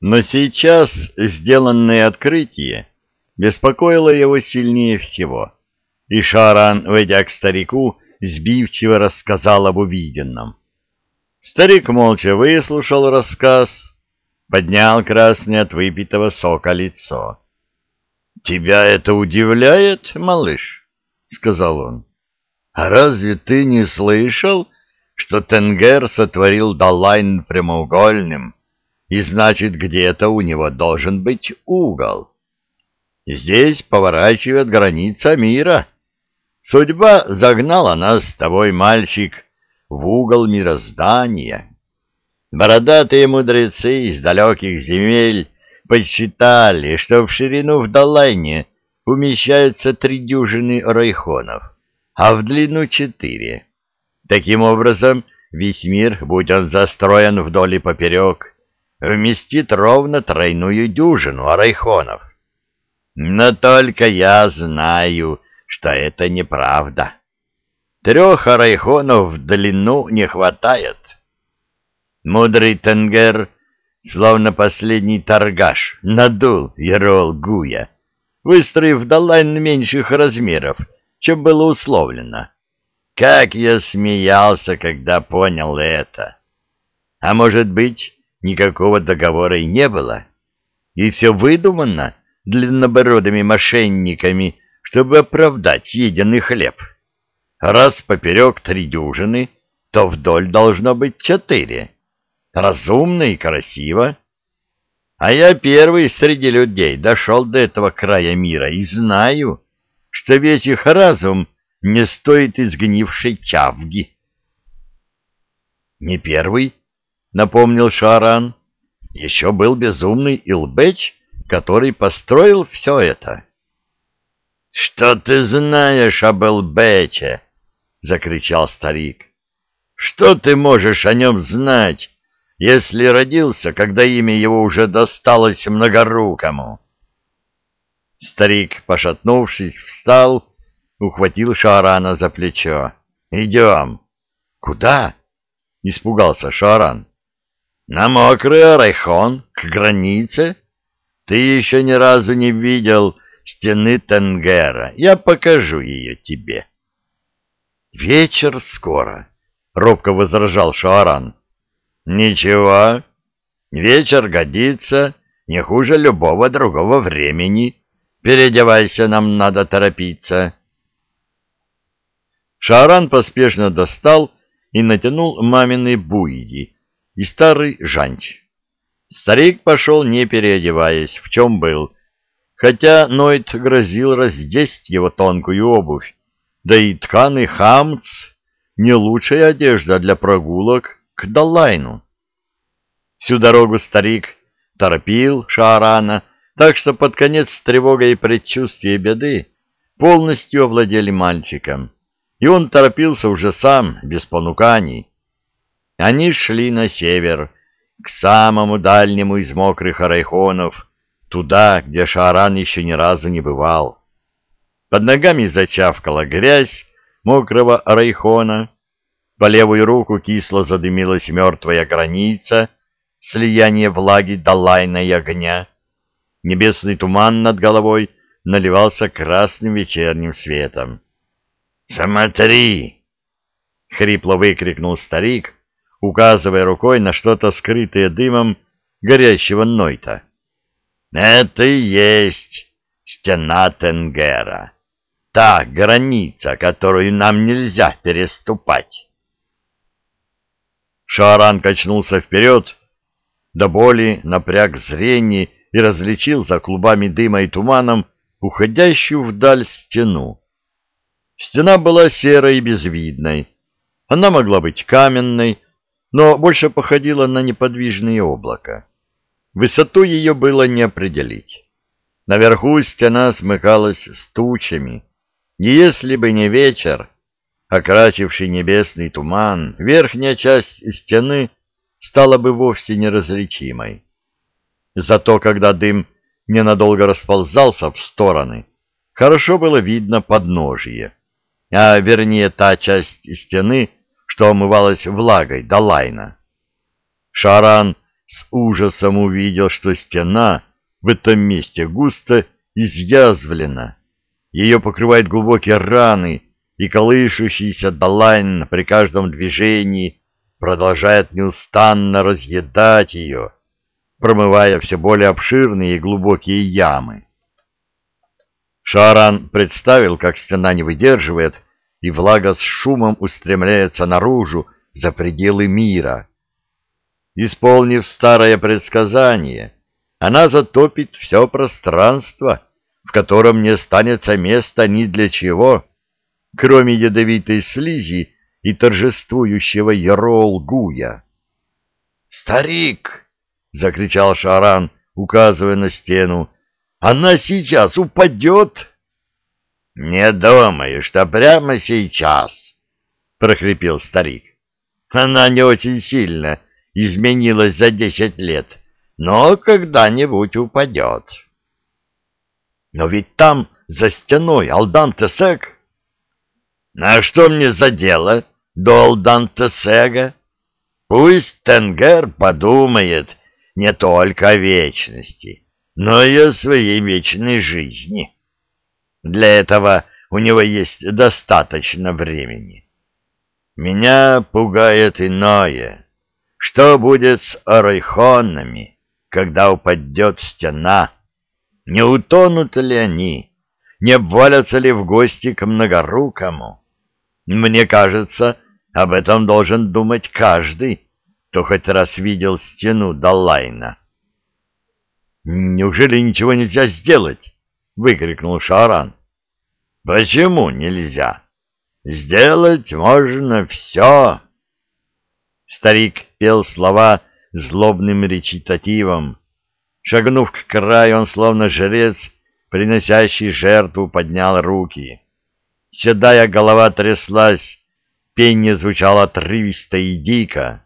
Но сейчас сделанное открытие беспокоило его сильнее всего, и Шаран, войдя к старику, сбивчиво рассказал об увиденном. Старик молча выслушал рассказ, поднял красное от выпитого сока лицо. — Тебя это удивляет, малыш? — сказал он. — А разве ты не слышал, что Тенгер сотворил Далайн прямоугольным, и значит, где-то у него должен быть угол? Здесь поворачивает граница мира. Судьба загнала нас с тобой, мальчик, в угол мироздания. Бородатые мудрецы из далеких земель подсчитали, что в ширину в Далайне умещаются три дюжины райхонов, а в длину четыре. Таким образом, весь мир, будь он застроен вдоль и поперек, вместит ровно тройную дюжину райхонов. Но только я знаю, что это неправда. Трех арайхонов в длину не хватает. Мудрый Тенгер, словно последний торгаш, надул Ерол Гуя, выстроив долайн меньших размеров, чем было условлено. Как я смеялся, когда понял это! А может быть, никакого договора и не было? И все выдумано длиннобородыми мошенниками, чтобы оправдать съеденный хлеб. Раз поперек три дюжины, то вдоль должно быть четыре. Разумно и красиво. А я первый среди людей дошел до этого края мира и знаю, что весь их разум не стоит изгнившей чавги. — Не первый, — напомнил Шаран. — Еще был безумный Илбеч, который построил все это. — Что ты знаешь об Илбече? — закричал старик. — Что ты можешь о нем знать, если родился, когда имя его уже досталось многорукому? Старик, пошатнувшись, встал, ухватил Шарана за плечо. — Идем. — Куда? — испугался Шаран. — На мокрый Арайхон, к границе. Ты еще ни разу не видел стены Тенгера. Я покажу ее тебе. — Вечер скоро, — робко возражал Шааран. — Ничего, вечер годится не хуже любого другого времени. Переодевайся, нам надо торопиться. Шааран поспешно достал и натянул мамины буйди и старый жанч. Старик пошел, не переодеваясь, в чем был, хотя Нойт грозил раздесть его тонкую обувь, да и тканый хамц — не лучшая одежда для прогулок к Даллайну. Всю дорогу старик торопил Шаарана, так что под конец тревога и предчувствие беды полностью овладели мальчиком, и он торопился уже сам, без понуканий. Они шли на север, к самому дальнему из мокрых арайхонов, туда, где Шааран еще ни разу не бывал. Под ногами зачавкала грязь мокрого райхона, по левую руку кисло задымилась мертвая граница, слияние влаги до лайна и огня. Небесный туман над головой наливался красным вечерним светом. «Смотри!» — хрипло выкрикнул старик, указывая рукой на что-то скрытое дымом горящего Нойта. «Это и есть стена Тенгера!» та граница, которую нам нельзя переступать. Шаран качнулся вперед, до боли напряг зрение и различил за клубами дыма и туманом уходящую вдаль стену. Стена была серой и безвидной. Она могла быть каменной, но больше походила на неподвижное облако. Высоту ее было не определить. Наверху стена смыкалась с тучами, если бы не вечер, окрасивший небесный туман, верхняя часть стены стала бы вовсе неразличимой. Зато когда дым ненадолго расползался в стороны, хорошо было видно подножие, а вернее та часть стены, что омывалась влагой до лайна. Шаран с ужасом увидел, что стена в этом месте густо изъязвлена. Ее покрывают глубокие раны, и колышущийся Далайн при каждом движении продолжает неустанно разъедать ее, промывая все более обширные и глубокие ямы. Шаран представил, как стена не выдерживает, и влага с шумом устремляется наружу за пределы мира. Исполнив старое предсказание, она затопит все пространство, в котором не останется места ни для чего, кроме ядовитой слизи и торжествующего Ярол-Гуя. «Старик!» — закричал Шаран, указывая на стену. «Она сейчас упадет!» «Не думаю, что прямо сейчас!» — прохрипел старик. «Она не очень сильно изменилась за десять лет, но когда-нибудь упадет». «Но ведь там, за стеной, Алдан-Тесек...» «А что мне за дело до Алдан-Тесега? Пусть Тенгер подумает не только о вечности, но и о своей вечной жизни. Для этого у него есть достаточно времени. Меня пугает иное. Что будет с орайхонами, когда упадет стена? Не утонут ли они? Не обвалятся ли в гости к многорукому? Мне кажется, об этом должен думать каждый, кто хоть раз видел стену Даллайна. «Неужели ничего нельзя сделать?» — выкрикнул Шаран. «Почему нельзя? Сделать можно все!» Старик пел слова злобным речитативом. Шагнув к краю, он, словно жрец, приносящий жертву, поднял руки. Седая голова тряслась, пение звучало отрывисто и дико.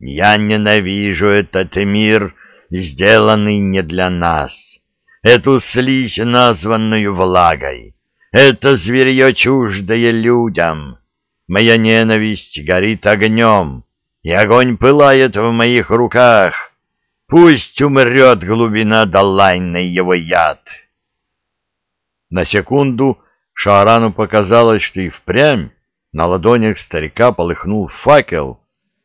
«Я ненавижу этот мир, сделанный не для нас, эту слизь, названную влагой, это зверье чуждое людям. Моя ненависть горит огнем, и огонь пылает в моих руках. Пусть умрет глубина долайной его яд». На секунду Шаарану показалось, что и впрямь на ладонях старика полыхнул факел,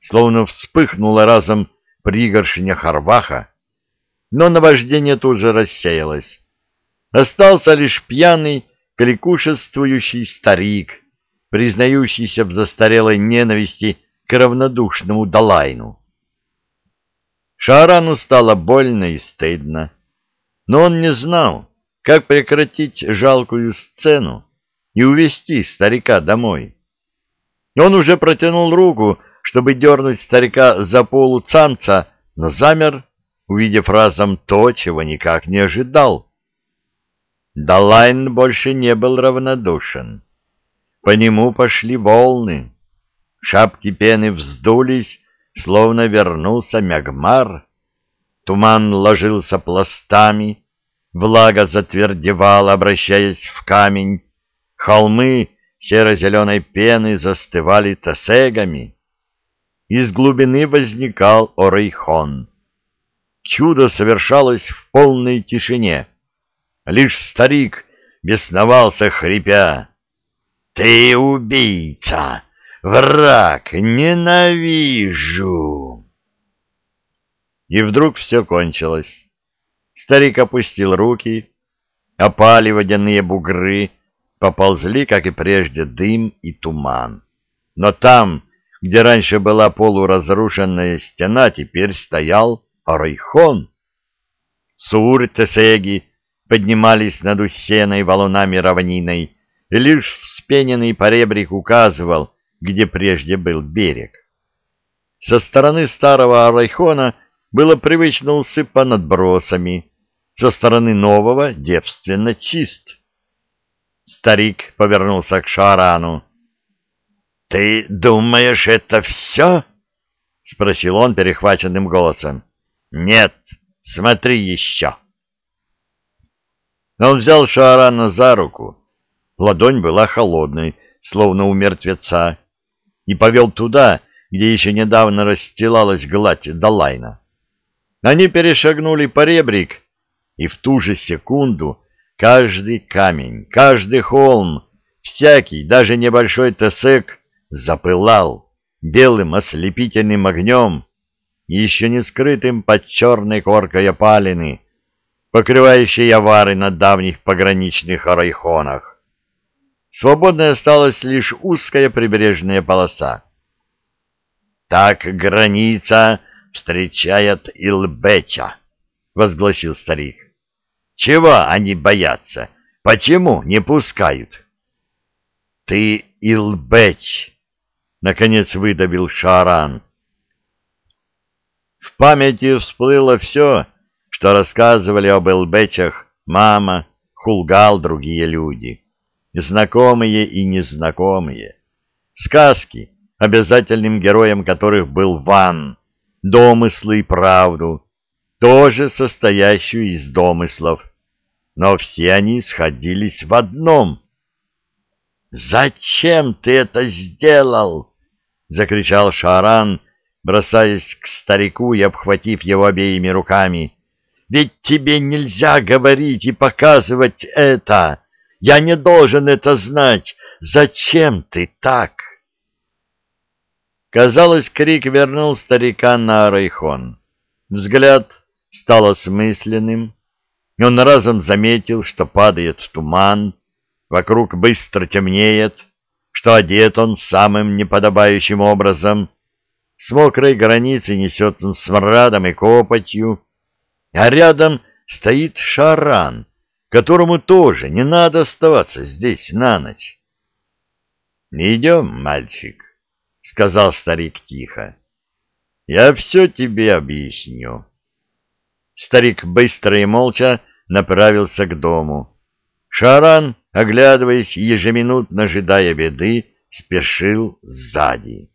словно вспыхнула разом пригоршня харваха, но наваждение тут же рассеялось. Остался лишь пьяный, кликушествующий старик, признающийся в застарелой ненависти к равнодушному Далайну. Шаарану стало больно и стыдно, но он не знал, как прекратить жалкую сцену и увести старика домой. Он уже протянул руку, чтобы дернуть старика за полу цамца, но замер, увидев разом то, чего никак не ожидал. Далайн больше не был равнодушен. По нему пошли волны. Шапки пены вздулись, словно вернулся мягмар. Туман ложился пластами, Влага затвердевала, обращаясь в камень. Холмы серо-зеленой пены застывали тосегами. Из глубины возникал Орейхон. Чудо совершалось в полной тишине. Лишь старик бесновался, хрипя. «Ты убийца! Враг! Ненавижу!» И вдруг все кончилось. Старик опустил руки, опали водяные бугры, поползли, как и прежде, дым и туман. Но там, где раньше была полуразрушенная стена, теперь стоял Орайхон. Сур-тесеги поднимались над усеной валунами равниной, и лишь вспененный поребрик указывал, где прежде был берег. Со стороны старого Арайхона было привычно усыпано отбросами, со стороны нового девственно чист. Старик повернулся к Шарану. — Ты думаешь, это все? — спросил он перехваченным голосом. — Нет, смотри еще. Он взял Шаарана за руку. Ладонь была холодной, словно у мертвеца, и повел туда, где еще недавно расстилалась гладь Далайна. Они перешагнули поребрик, и в ту же секунду каждый камень, каждый холм, всякий, даже небольшой тесек запылал белым ослепительным огнем, еще не скрытым под черной коркой опалины, покрывающей авары на давних пограничных райхонах. Свободной осталась лишь узкая прибрежная полоса. «Так граница встречает Илбеча», — возгласил старик. «Чего они боятся? Почему не пускают?» «Ты Илбеч!» — наконец выдавил Шаран. Памяти всплыло все, что рассказывали об Илбечах мама, Хулгал, другие люди, знакомые и незнакомые. Сказки, обязательным героем которых был Ван, домыслы и правду, тоже состоящую из домыслов, но все они сходились в одном — «Зачем ты это сделал?» — закричал Шаран, бросаясь к старику и обхватив его обеими руками. «Ведь тебе нельзя говорить и показывать это! Я не должен это знать! Зачем ты так?» Казалось, крик вернул старика на Арайхон. Взгляд стал осмысленным. Он разом заметил, что падает туман, Вокруг быстро темнеет, что одет он самым неподобающим образом. С мокрой границы несет он смрадом и копотью, а рядом стоит шаран, которому тоже не надо оставаться здесь на ночь. — Идем, мальчик, — сказал старик тихо. — Я все тебе объясню. Старик быстро и молча направился к дому. Шаран оглядываясь ежеминутно ожидая беды, спешил сзади.